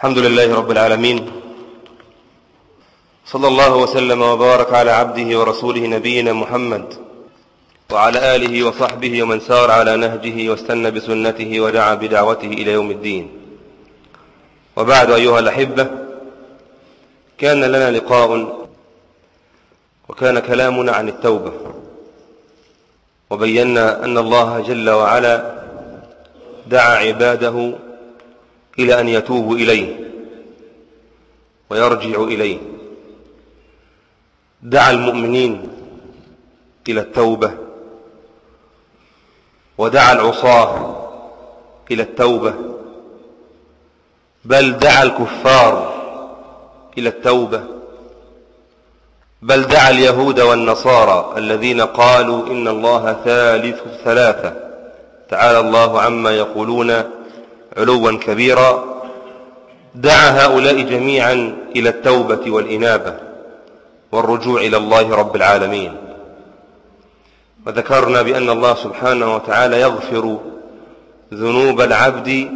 الحمد لله رب العالمين. صلى الله وسلم وبارك على عبده ورسوله نبينا محمد وعلى آله وصحبه ومن سار على نهجه واستنى بسنته ودعا بدعوته إلى يوم الدين. وبعد أيها الأحبة كان لنا لقاء وكان كلامنا عن التوبة. وبينا أن الله جل وعلا دعا عباده إلى أن يتوبوا إليه ويرجعوا إليه. دعا المؤمنين إلى التوبة ودعا العصاة إلى التوبة بل دعا الكفار إلى التوبة بل دعا اليهود والنصارى الذين قالوا إن الله ثالث ثلاثة تعالى الله عما يقولون علوا كبيرا دعا هؤلاء جميعا إلى التوبة والإنابة والرجوع إلى الله رب العالمين. وذكرنا بأن الله سبحانه وتعالى يغفر ذنوب العبد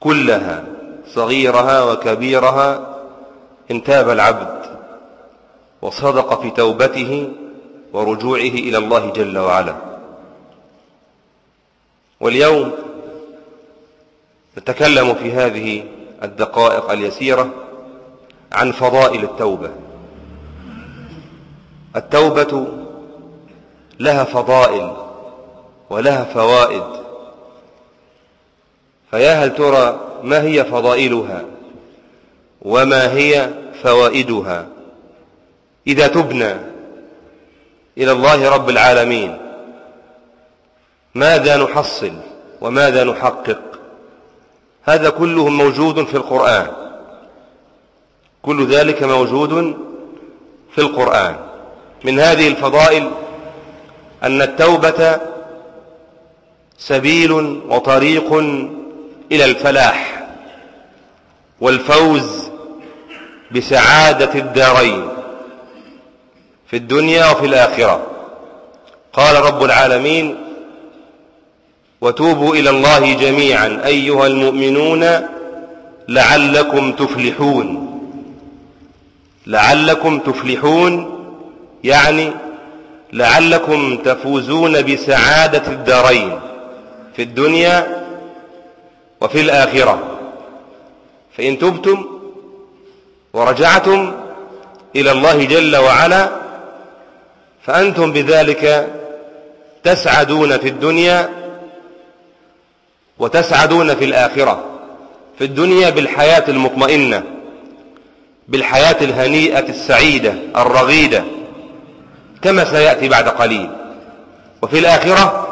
كلها صغيرها وكبيرها إن تاب العبد وصدق في توبته ورجوعه إلى الله جل وعلا. واليوم نتكلم في هذه الدقائق اليسيرة عن فضائل التوبة. التوبة لها فضائل ولها فوائد. فيا هل ترى ما هي فضائلها وما هي فوائدها؟ إذا تبنى إلى الله رب العالمين ماذا نحصل وماذا نحقق؟ هذا كله موجود في القرآن. كل ذلك موجود في القرآن. من هذه الفضائل أن التوبة سبيل وطريق إلى الفلاح والفوز بسعادة الدارين في الدنيا وفي الآخرة. قال رب العالمين وتوبوا إلى الله جميعا. أيها المؤمنون لعلكم تفلحون. لعلكم تفلحون يعني لعلكم تفوزون بسعادة الدارين في الدنيا وفي الآخرة. فإن تبتم ورجعتم إلى الله جل وعلا فأنتم بذلك تسعدون في الدنيا وتسعدون في الآخرة في الدنيا بالحياة المطمئنة بالحياة الهنيئة السعيدة الرغيدة كما سيأتي بعد قليل. وفي الآخرة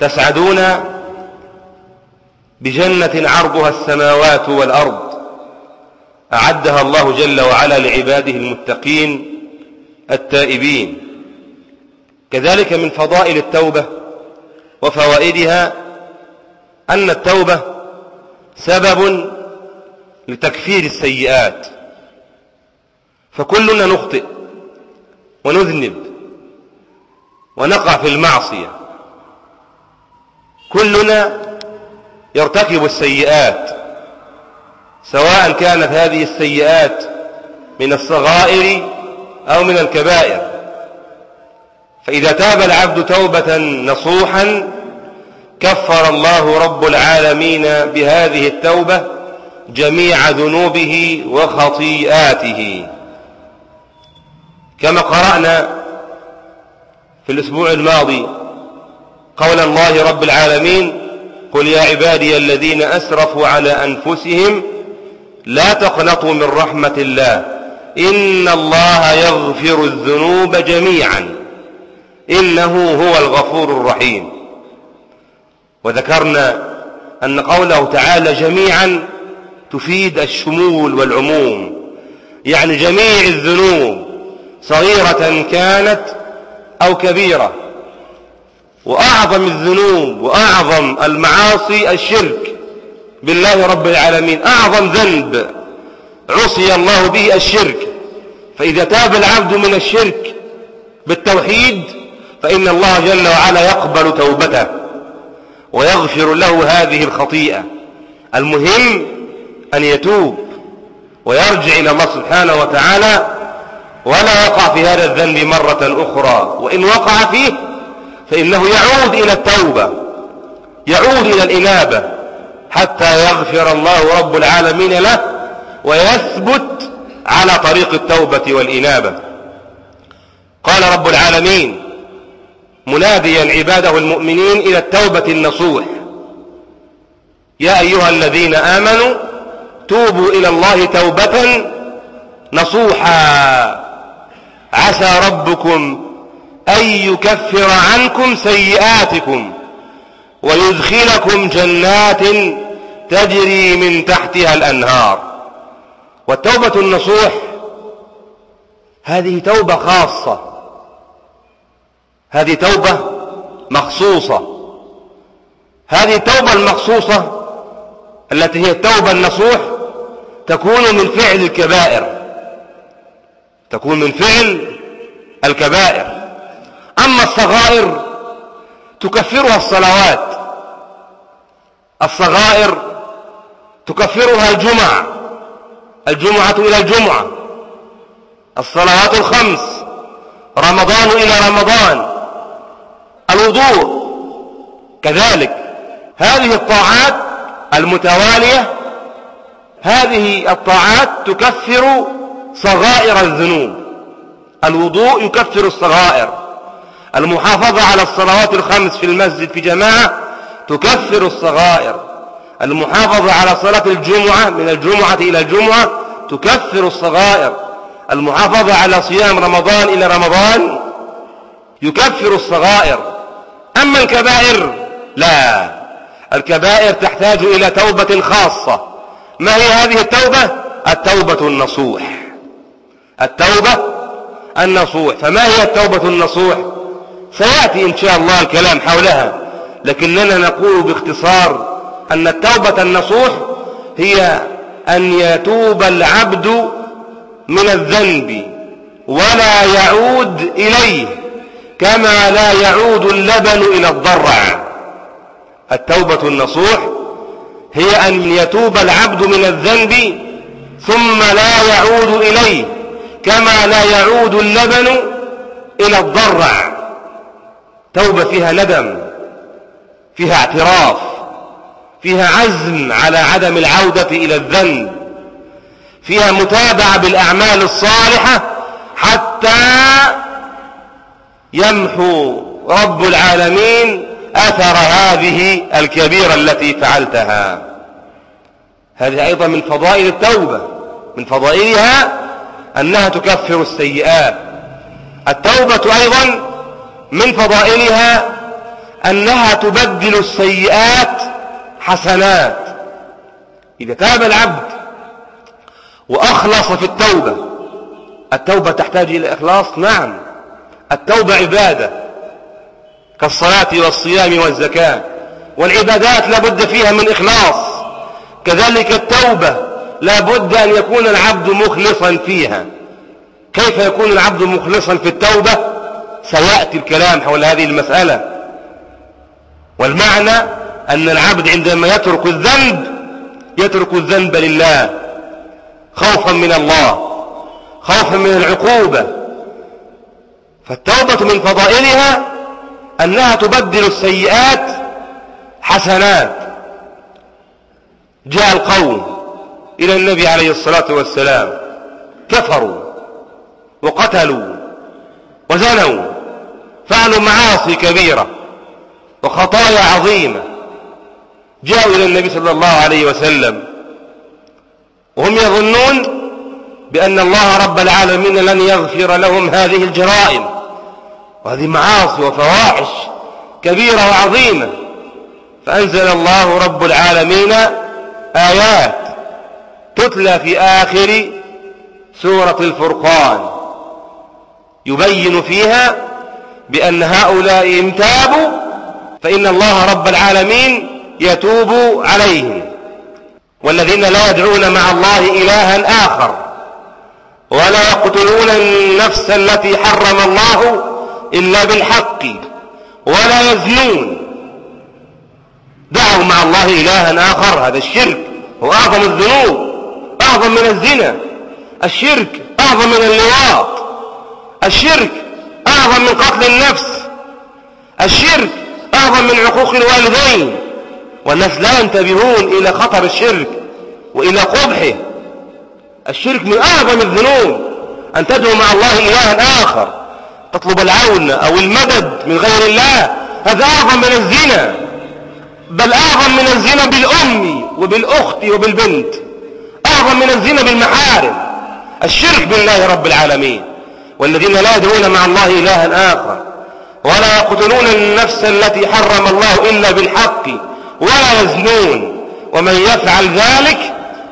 تسعدون بجنة عرضها السماوات والأرض أعدها الله جل وعلا لعباده المتقين التائبين. كذلك من فضائل التوبة وفوائدها أن التوبة سبب لتكفير السيئات. فكلنا نخطئ ونذنب ونقع في المعصية. كلنا يرتكب السيئات سواء كانت هذه السيئات من الصغائر أو من الكبائر. فإذا تاب العبد توبة نصوحا كفر الله رب العالمين بهذه التوبة جميع ذنوبه وخطيئاته. كما قرأنا في الأسبوع الماضي قول الله رب العالمين قل يا عبادي الذين أسرفوا على أنفسهم لا تقنطوا من رحمة الله إن الله يغفر الذنوب جميعا إنه هو الغفور الرحيم. وذكرنا أن قوله تعالى جميعا تفيد الشمول والعموم يعني جميع الذنوب صغيرة كانت أو كبيرة. وأعظم الذنوب وأعظم المعاصي الشرك بالله رب العالمين أعظم ذنب عصي الله به الشرك. فإذا تاب العبد من الشرك بالتوحيد فإن الله جل وعلا يقبل توبته. ويغفر له هذه الخطيئة. المهم أن يتوب ويرجع إلى الله سبحانه وتعالى ولا يقع في هذا الذنب مرة أخرى. وإن وقع فيه فإنه يعود إلى التوبة يعود إلى الإنابة حتى يغفر الله رب العالمين له ويثبت على طريق التوبة والإنابة. قال رب العالمين مناديا عباده المؤمنين إلى التوبة النصوح. يا أيها الذين آمنوا توبوا إلى الله توبة نصوحا. عسى ربكم أن يكفر عنكم سيئاتكم ويدخلكم جنات تجري من تحتها الأنهار. والتوبة النصوح هذه توبة خاصة. هذه توبة مخصوصة. هذه التوبة المخصوصة التي هي التوبة النصوح تكون من فعل الكبائر. تكون من فعل الكبائر. أما الصغائر تكفرها الصلوات. الصغائر تكفرها الجمع الجمعة إلى الجمعة. الصلوات الخمس. رمضان إلى رمضان. الوضوء كذلك هذه الطاعات المتوالية هذه الطاعات تكفر صغائر الذنوب. الوضوء يكفر الصغائر. المحافظة على الصلوات الخمس في المسجد في جماعة تكفر الصغائر. المحافظة على صلاة الجمعة من الجمعة إلى الجمعة تكفر الصغائر. المحافظة على صيام رمضان إلى رمضان يكفر الصغائر. الكبائر. لا. الكبائر تحتاج إلى توبة خاصة. ما هي هذه التوبة؟ التوبة النصوح. التوبة النصوح. فما هي التوبة النصوح؟ سيأتي إن شاء الله الكلام حولها. لكننا نقول باختصار أن التوبة النصوح هي أن يتوب العبد من الذنب ولا يعود إليه. كما لا يعود اللبن إلى الضرع. التوبة النصوح هي أن يتوب العبد من الذنب ثم لا يعود إليه كما لا يعود اللبن إلى الضرع. توبة فيها ندم فيها اعتراف فيها عزم على عدم العودة إلى الذنب فيها متابعة بالأعمال الصالحة حتى يمحو رب العالمين أثر هذه الكبيرة التي فعلتها. هذه أيضا من فضائل التوبة من فضائلها أنها تكفر السيئات. التوبة أيضا من فضائلها أنها تبدل السيئات حسنات. إذا تاب العبد وأخلص في التوبة التوبة تحتاج إلى إخلاص؟ نعم. التوبة عبادة. كالصلاة والصيام والزكاة. والعبادات لا بد فيها من إخلاص. كذلك التوبة لا بد أن يكون العبد مخلصا فيها. كيف يكون العبد مخلصا في التوبة؟ سيأتي الكلام حول هذه المسألة. والمعنى أن العبد عندما يترك الذنب يترك الذنب لله. خوفا من الله. خوفا من العقوبة. فالتوبة من فضائلها أنها تبدل السيئات حسنات. جاء القوم إلى النبي عليه الصلاة والسلام كفروا وقتلوا وزنوا فعلوا معاصي كبيرة وخطايا عظيمة. جاءوا إلى النبي صلى الله عليه وسلم وهم يظنون بأن الله رب العالمين لن يغفر لهم هذه الجرائم. وهذه معاصي وفواحش كبيرة وعظيمة. فأنزل الله رب العالمين آيات تتلى في آخر سورة الفرقان. يبين فيها بأن هؤلاء إن تابوا فإن الله رب العالمين يتوب عليهم. والذين لا يدعون مع الله إلها آخر ولا يقتلون النفس التي حرم الله إلا بالحق ولا يزنون. دعوا مع الله إلها آخر هذا الشرك. هو أعظم الذنوب أعظم من الزنا. الشرك أعظم من اللواط. الشرك أعظم من قتل النفس. الشرك أعظم من عقوق الوالدين. والناس لا ينتبهون إلى خطر الشرك وإلى قبحه. الشرك من أعظم الذنوب. أن تدعو مع الله إلها آخر. تطلب العون أو المدد من غير الله هذا أعظم من الزنا. بل أعظم من الزنا بالأم وبالأخت وبالبنت. أعظم من الزنا بالمحارم. الشرك بالله رب العالمين. والذين لا يدعون مع الله إلها آخر. ولا يقتلون النفس التي حرم الله إلا بالحق. ولا يزنون. ومن يفعل ذلك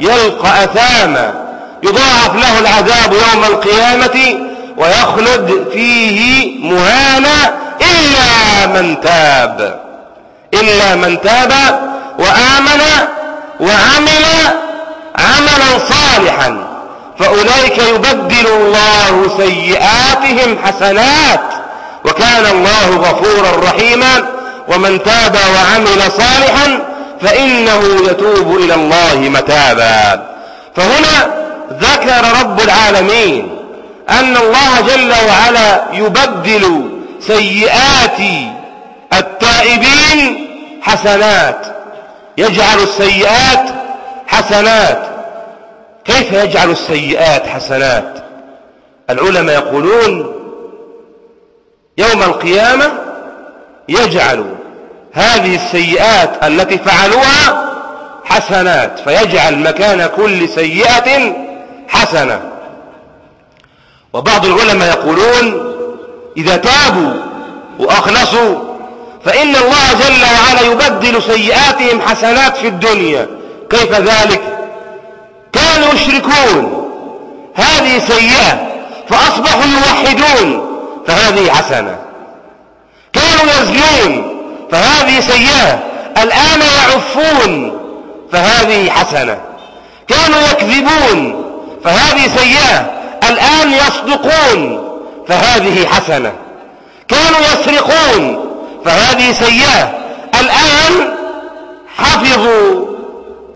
يلقى أثاما. يضاعف له العذاب يوم القيامة ويخلد فيه مهانا إلا من تاب. إلا من تاب وآمن وعمل عملا صالحا. فأولئك يبدل الله سيئاتهم حسنات. وكان الله غفورا رحيما. ومن تاب وعمل صالحا فإنه يتوب إلى الله متابا. فهنا ذكر رب العالمين أن الله جل وعلا يبدل سيئات التائبين حسنات. يجعل السيئات حسنات. كيف يجعل السيئات حسنات؟ العلماء يقولون يوم القيامة يجعل هذه السيئات التي فعلوها حسنات فيجعل مكان كل سيئة حسنة. وبعض العلماء يقولون إذا تابوا وأخلصوا فإن الله جل وعلا يبدل سيئاتهم حسنات في الدنيا. كيف ذلك؟ كانوا يشركون. هذه سيئة فأصبحوا يوحدون فهذه حسنة. كانوا يزنون فهذه سيئة. الآن يعفون فهذه حسنة. كانوا يكذبون فهذه سيئة. الآن يصدقون فهذه حسنة. كانوا يسرقون فهذه سيئة. الآن حفظوا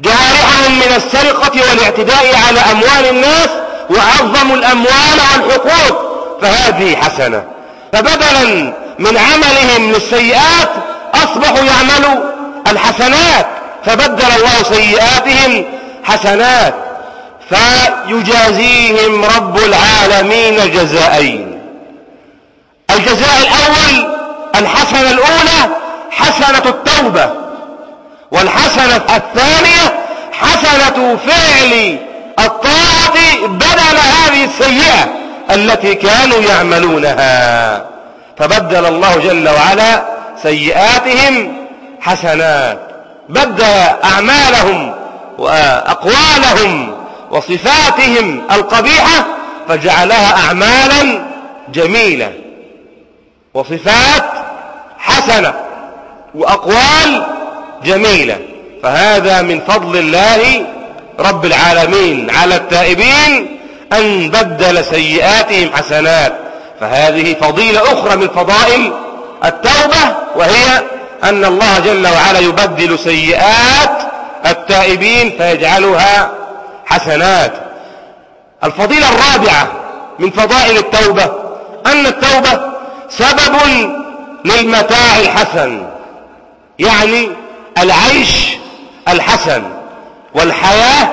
جوارحهم من السرقة والاعتداء على أموال الناس وعظموا الأموال والحقوق فهذه حسنة. فبدلا من عملهم للسيئات أصبحوا يعملوا الحسنات فبدل الله سيئاتهم حسنات. فيجازيهم رب العالمين جزاءين الجزاء الأول الحسنة الأولى حسنة التوبة والحسنة الثانية حسنة فعل الطاعة بدل هذه السيئة التي كانوا يعملونها. فبدل الله جل وعلا سيئاتهم حسنات بدل أعمالهم وأقوالهم وصفاتهم القبيحة فجعلها أعمالا جميلة وصفات حسنة وأقوال جميلة فهذا من فضل الله رب العالمين على التائبين أن بدل سيئاتهم حسنات فهذه فضيلة أخرى من فضائل التوبة وهي أن الله جل وعلا يبدل سيئات التائبين فيجعلها حسنات. الفضيلة الرابعة من فضائل التوبة أن التوبة سبب للمتاع الحسن يعني العيش الحسن والحياة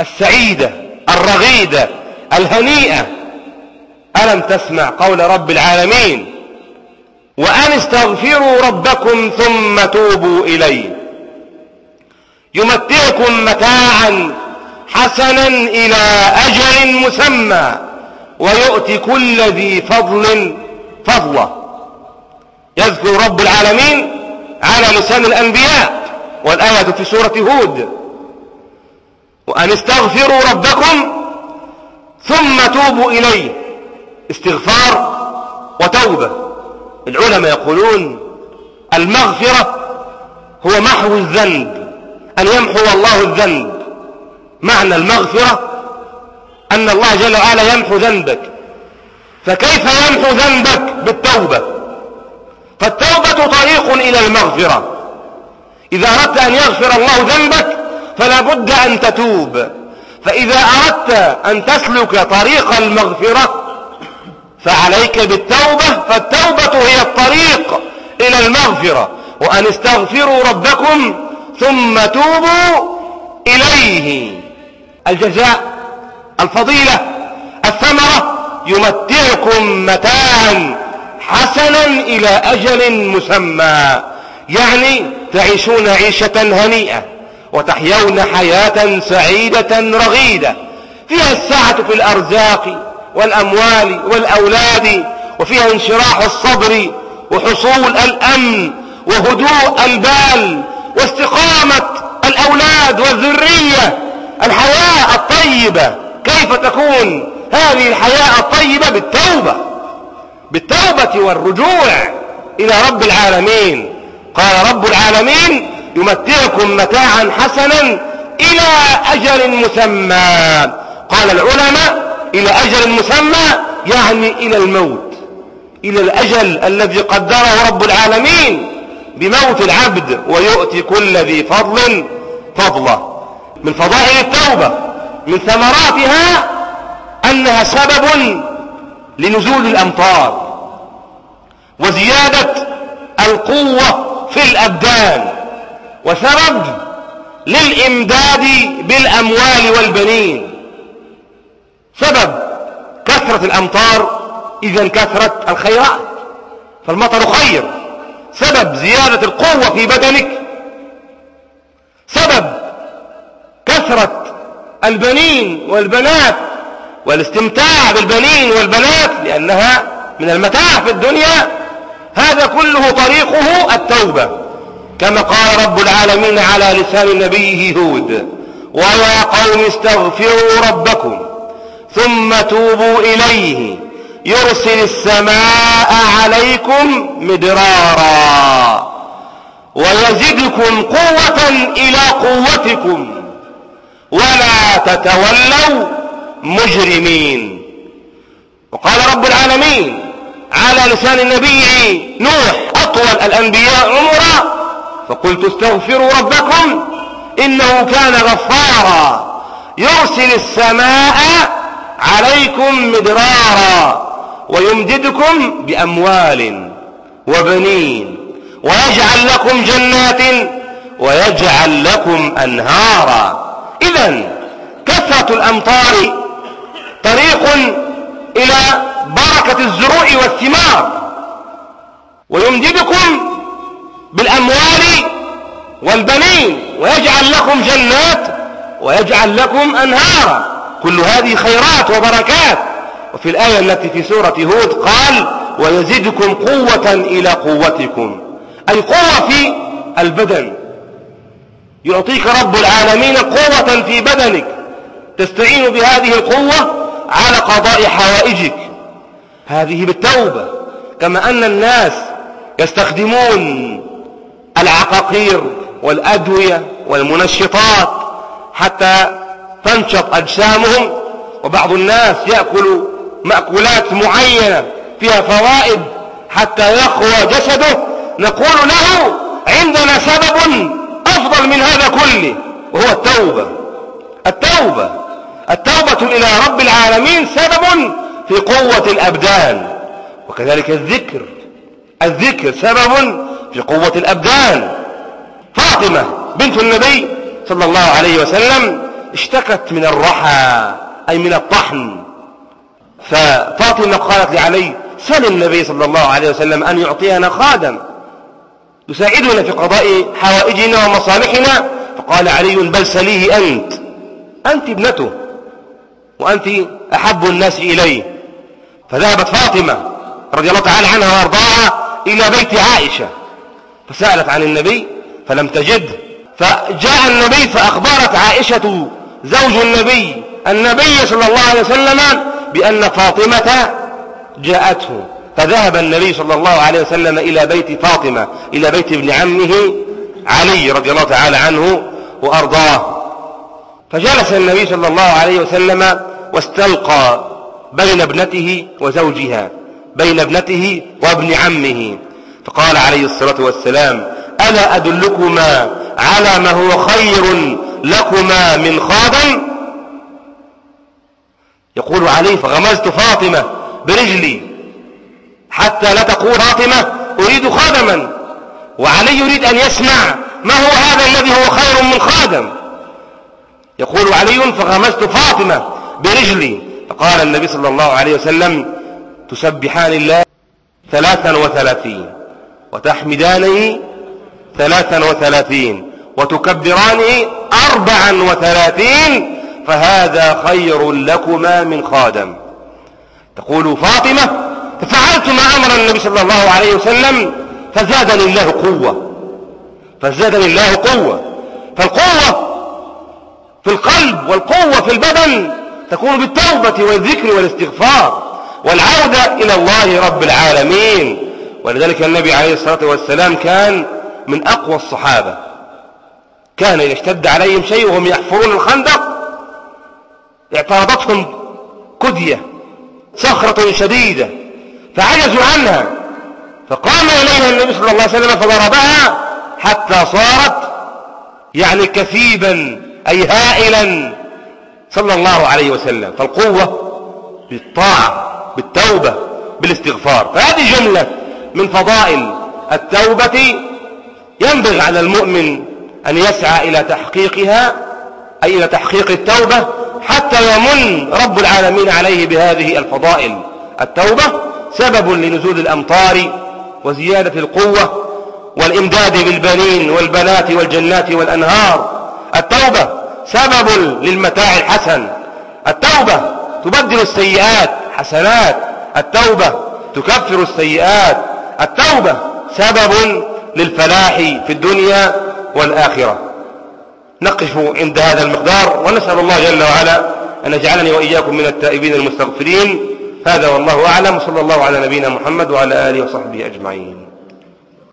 السعيدة الرغيدة الهنيئة. ألم تسمع قول رب العالمين؟ وأن استغفروا ربكم ثم توبوا إليه. يمتعكم متاعا حسنا إلى أجل مسمى ويؤتي كل ذي فضل فضله يذكر رب العالمين على لسان الأنبياء والآية في سورة هود. وأن استغفروا ربكم ثم توبوا إليه. استغفار وتوبة. العلماء يقولون المغفرة هو محو الذنب أن يمحو الله الذنب. معنى المغفرة أن الله جل وعلا يمحو ذنبك. فكيف يمحو ذنبك؟ بالتوبة. فالتوبة طريق إلى المغفرة. إذا أردت أن يغفر الله ذنبك فلا بد أن تتوب. فإذا أردت أن تسلك طريق المغفرة فعليك بالتوبة فالتوبة هي الطريق إلى المغفرة. وأن استغفروا ربكم ثم توبوا إليه. الجزاء الفضيلة الثمرة يمتعكم متاعا حسنا إلى أجل مسمى يعني تعيشون عيشة هنيئة وتحيون حياة سعيدة رغيدة فيها السعة في الأرزاق والأموال والأولاد وفيها انشراح الصدر وحصول الأمن وهدوء البال واستقامة الأولاد والذرية. الحياة الطيبة. كيف تكون هذه الحياة الطيبة؟ بالتوبة. بالتوبة والرجوع إلى رب العالمين. قال رب العالمين يمتعكم متاعا حسنا إلى أجل مسمى. قال العلماء إلى أجل مسمى يعني إلى الموت. إلى الأجل الذي قدره رب العالمين. بموت العبد ويؤتي كل ذي فضل فضله. من فضائل التوبة من ثمراتها أنها سبب لنزول الأمطار وزيادة القوة في الأبدان وسبب للإمداد بالأموال والبنين. سبب كثرة الأمطار إذا كثرة الخيرات. فالمطر خير. سبب زيادة القوة في بدنك. سبب كثرة البنين والبنات والاستمتاع بالبنين والبنات لأنها من المتاع في الدنيا هذا كله طريقه التوبة. كما قال رب العالمين على لسان نبيه هود ويا قوم استغفروا ربكم ثم توبوا إليه يرسل السماء عليكم مدرارا ويزدكم قوة إلى قوتكم. ولا تتولوا مجرمين. وقال رب العالمين على لسان النبي نوح أطول الأنبياء عمرا فقلت استغفروا ربكم إنه كان غفارا يرسل السماء عليكم مدرارا ويمددكم بأموال وبنين ويجعل لكم جنات ويجعل لكم أنهارا. إذا كثرة الأمطار طريق إلى بركة الزروع والثمار. ويمددكم بالأموال والبنين ويجعل لكم جنات ويجعل لكم أنهارا كل هذه خيرات وبركات. وفي الآية التي في سورة هود قال ويزدكم قوة إلى قوتكم. أي قوة في البدن. يعطيك رب العالمين قوة في بدنك تستعين بهذه القوة على قضاء حوائجك. هذه بالتوبة كما أن الناس يستخدمون العقاقير والأدوية والمنشطات حتى تنشط أجسامهم وبعض الناس يأكل مأكولات معينة فيها فوائد حتى يقوى جسده. نقول له عندنا سبب أفضل من هذا كله وهو التوبة. التوبة. التوبة إلى رب العالمين سبب في قوة الأبدان. وكذلك الذكر. الذكر سبب في قوة الأبدان. فاطمة بنت النبي صلى الله عليه وسلم اشتكت من الرحى أي من الطحن. ففاطمة قالت لعلي سل النبي صلى الله عليه وسلم أن يعطينا خادم. يساعدنا في قضاء حوائجنا ومصالحنا؟ فقال علي بل سليه أنت. أنت ابنته وأنت أحب الناس إليه. فذهبت فاطمة رضي الله تعالى عنها وأرضاها إلى بيت عائشة فسألت عن النبي فلم تجد فجاء النبي فأخبرت عائشة زوج النبي النبي صلى الله عليه وسلم بأن فاطمة جاءته. فذهب النبي صلى الله عليه وسلم إلى بيت فاطمة إلى بيت ابن عمه علي رضي الله تعالى عنه وأرضاه. فجلس النبي صلى الله عليه وسلم واستلقى بين ابنته وزوجها بين ابنته وابن عمه. فقال عليه الصلاة والسلام ألا أدلكما على ما هو خير لكما من خادم يقول علي فغمزت فاطمة برجلي حتى لا تقول فاطمة أريد خادما وعلي يريد أن يسمع ما هو هذا الذي هو خير من خادم. يقول علي فغمزت فاطمة برجلي. فقال النبي صلى الله عليه وسلم تسبحان الله ثلاثا وثلاثين وتحمدانه ثلاثا وثلاثين وتكبرانه أربعا وثلاثين فهذا خير لكما من خادم. تقول فاطمة ففعلت ما أمر النبي صلى الله عليه وسلم فزادني الله قوة. فزادني الله قوة. فالقوة في القلب والقوة في البدن تكون بالتوبة والذكر والاستغفار والعودة إلى الله رب العالمين. ولذلك النبي عليه الصلاة والسلام كان من أقوى الصحابة. كان إذا اشتد عليهم شيء وهم يحفرون الخندق اعترضتهم كدية صخرة شديدة. فعجزوا عنها. فقام إليها النبي صلى الله عليه وسلم فضربها حتى صارت يعني كثيبا أي هائلا صلى الله عليه وسلم. فالقوة بالطاعة بالتوبة بالاستغفار. فهذه جملة من فضائل التوبة. ينبغي على المؤمن أن يسعى إلى تحقيقها أي إلى تحقيق التوبة حتى يمن رب العالمين عليه بهذه الفضائل. التوبة سبب لنزول الأمطار وزيادة القوة والإمداد بالبنين والبنات والجنات والأنهار. التوبة سبب للمتاع الحسن. التوبة تبدل السيئات حسنات. التوبة تكفر السيئات. التوبة سبب للفلاح في الدنيا والآخرة. نقف عند هذا المقدار ونسأل الله جل وعلا أن يجعلني وإياكم من التائبين المستغفرين. هذا والله أعلم صلى الله على نبينا محمد وعلى آله وصحبه أجمعين.